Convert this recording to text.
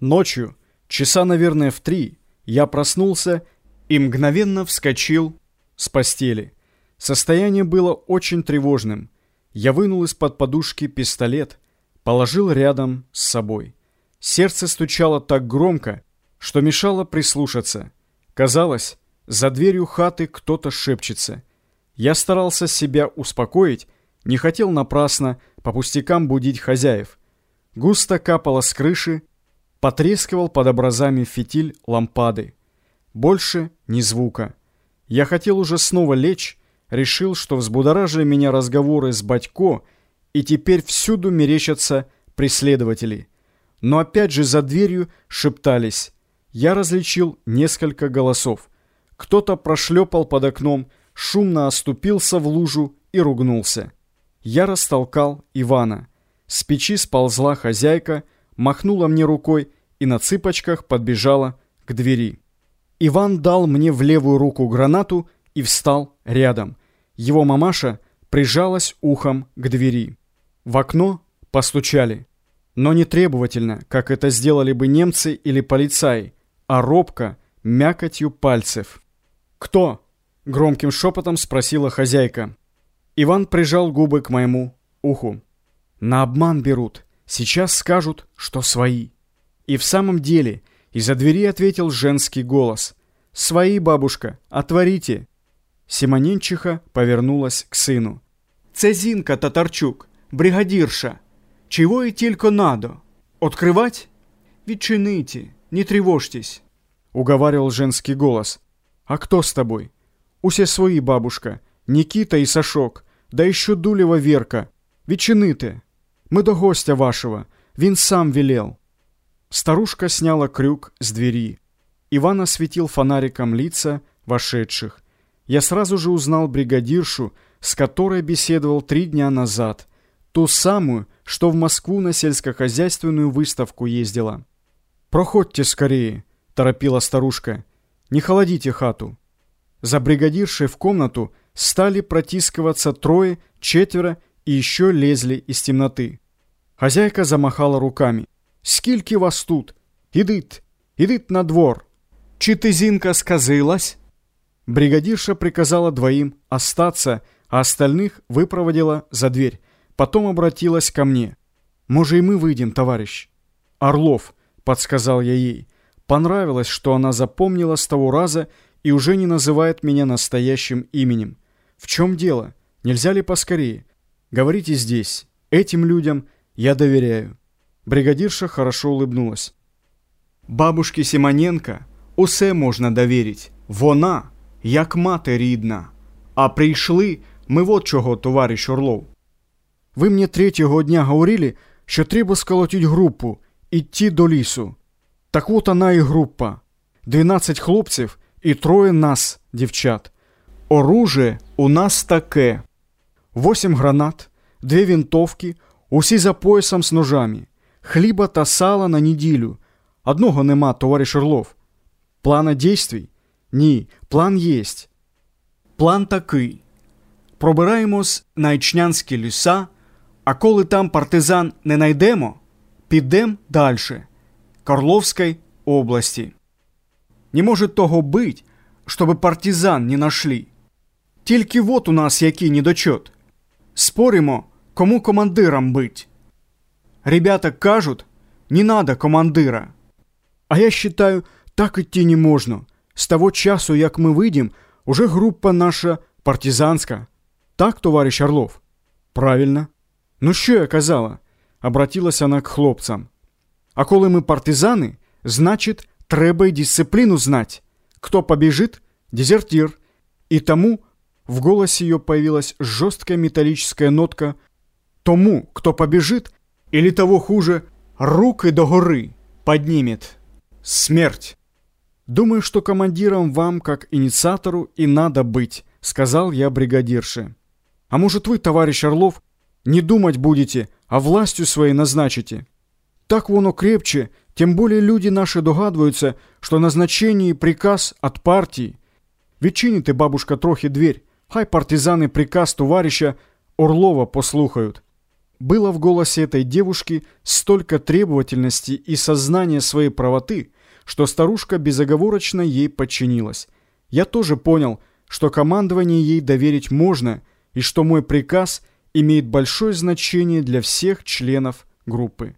Ночью, часа, наверное, в три, я проснулся и мгновенно вскочил с постели. Состояние было очень тревожным. Я вынул из-под подушки пистолет, положил рядом с собой. Сердце стучало так громко, что мешало прислушаться. Казалось, за дверью хаты кто-то шепчется. Я старался себя успокоить, не хотел напрасно по пустякам будить хозяев. Густо капало с крыши, потрескивал под образами фитиль лампады. Больше ни звука. Я хотел уже снова лечь, решил, что взбудоражили меня разговоры с Батько, и теперь всюду мерещатся преследователи. Но опять же за дверью шептались. Я различил несколько голосов. Кто-то прошлепал под окном, шумно оступился в лужу и ругнулся. Я растолкал Ивана. С печи сползла хозяйка, махнула мне рукой и на цыпочках подбежала к двери. Иван дал мне в левую руку гранату и встал рядом. Его мамаша прижалась ухом к двери. В окно постучали, но не требовательно, как это сделали бы немцы или полицаи, а робко, мякотью пальцев. «Кто?» — громким шепотом спросила хозяйка. Иван прижал губы к моему уху. «На обман берут. Сейчас скажут, что свои». И в самом деле из-за двери ответил женский голос. «Свои, бабушка, отворите!» Симоненчиха повернулась к сыну. «Це Зинка Татарчук, бригадирша. Чего и тільки надо? Открывать? Відчините, не тревожьтесь!» Уговаривал женский голос. «А кто с тобой?» «Усе свои, бабушка. Никита и Сашок. Да еще Дулева Верка. Ветчины-ты. Мы до гостя вашего. Вин сам велел». Старушка сняла крюк с двери. Иван осветил фонариком лица вошедших. Я сразу же узнал бригадиршу, с которой беседовал три дня назад, ту самую, что в Москву на сельскохозяйственную выставку ездила. «Проходьте скорее», — торопила старушка. «Не холодите хату». За бригадиршей в комнату стали протискиваться трое, четверо и еще лезли из темноты. Хозяйка замахала руками Скільки вас тут? Ідит, ідит на двор. Чи ты, Зинка, сказилась?» Бригадирша приказала двоим остаться, а остальных выпроводила за дверь. Потом обратилась ко мне. «Може, и мы выйдем, товарищ?» «Орлов», — подсказал я ей. Понравилось, что она запомнила с того раза и уже не называет меня настоящим именем. «В чем дело? Нельзя ли поскорее? Говорите здесь. Этим людям я доверяю». Бригадирша хорошо улыбнулась. Бабушке Симоненко усе можна довірить. Вона, як мати рідна. А прийшли ми вот чого, товариш Орлов. Ви мені третього дня говорили, що треба сколотить групу, іти до лісу. Так от вона і група. 12 хлопців і троє нас, дівчат. Оружие у нас таке. Восемь гранат, две винтовки, усі за поясом з ножами хліба та сала на неділю. Одного нема, товариш Орлов. Плана дійствій? Ні, план єсть. План такий. Пробираємось на Ічнянські ліса, а коли там партизан не найдемо, підемо далі, Карловської області. Не може того бить, щоб партизан не нашли. Тільки вот у нас який недочет. Споримо, кому командиром быть. Ребята кажут, не надо командира. А я считаю, так идти не можно. С того часу, як мы выйдем, уже группа наша партизанська. Так, товарищ Орлов? Правильно. Ну що я казала? Обратилась она к хлопцам. А коли ми партизани, значит, треба й дисциплину знать. Кто побежит – дезертир. И тому в голосе ее появилась жесткая металлическая нотка. Тому, кто побежит, или того хуже, руки до горы поднимет. Смерть. Думаю, что командиром вам, как инициатору, и надо быть, сказал я бригадирше. А может вы, товарищ Орлов, не думать будете, а властью своей назначите? Так воно крепче, тем более люди наши догадываются, что назначение и приказ от партии. Відчините, бабушка, трохи дверь, хай партизаны приказ товарища Орлова послухают. Было в голосе этой девушки столько требовательности и сознания своей правоты, что старушка безоговорочно ей подчинилась. Я тоже понял, что командование ей доверить можно, и что мой приказ имеет большое значение для всех членов группы.